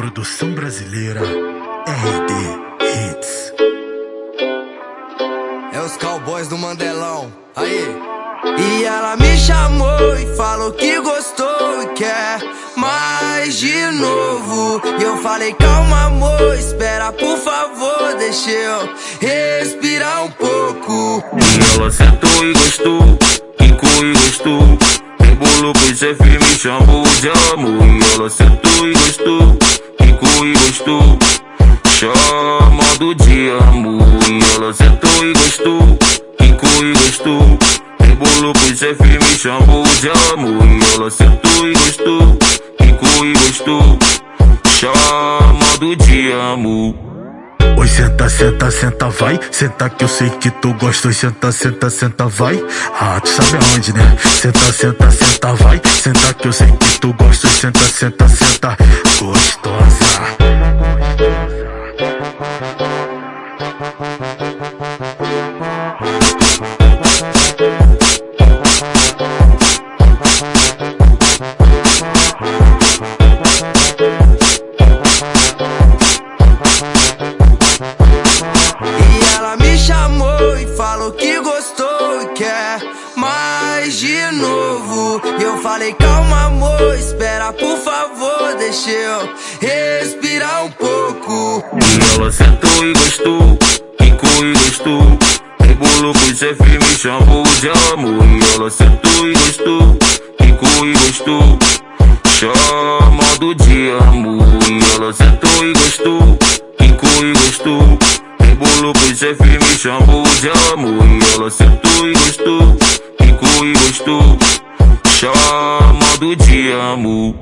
produção brasileira RD Hits. É os cowboys do Mandelão, aí. E ela me chamou e falou que gostou e quer mais de novo. E eu falei, calma, amor, espera, por favor, deixa eu respirar um pouco. E ela sentou e gostou, quicou e gostou. Embolou com chefe, me chamou de amor. E ela sentou e gostou, quicou e gostou. Chamando de amor. E ela sentou e gostou, quicou e gostou. Embolou com chefe, me chamou de amor. E ela sentou e gostou, quicou e gostou. Senta, senta, senta, vai. Senta que eu sei que tu gosta. Senta, senta, senta, vai. Ah, tu sabe aonde, né? Senta, senta, senta, vai. Senta que eu sei que tu gosta. Senta, senta, senta, gostosa. Falei, calma, amor, espera, por favor, deixa eu respirar um pouco. E ela sentou e gostou, quicou e gostou. Embolou com chefe, me chamou de amor. E ela sentou e gostou, quicou e gostou. Chamando de amor. E ela sentou e gostou, quicou e gostou. Embolou com chefe, me chamou de amor. E ela sentou e gostou, quicou e gostou amo.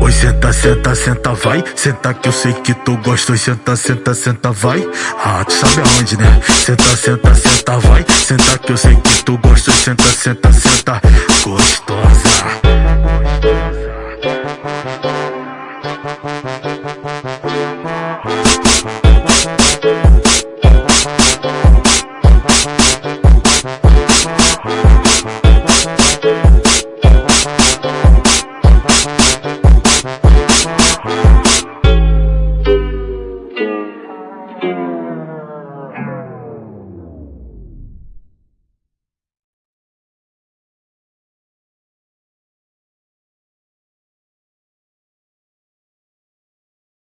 Oi, senta, senta, senta, vai. Senta que eu sei que tu gosta. Oi, senta, senta, senta, vai. Ah, tu sabe aonde, né? Senta, senta, senta, vai. Senta que eu sei que tu gosta. Oi, senta, senta, senta. Gostosa. Gostosa.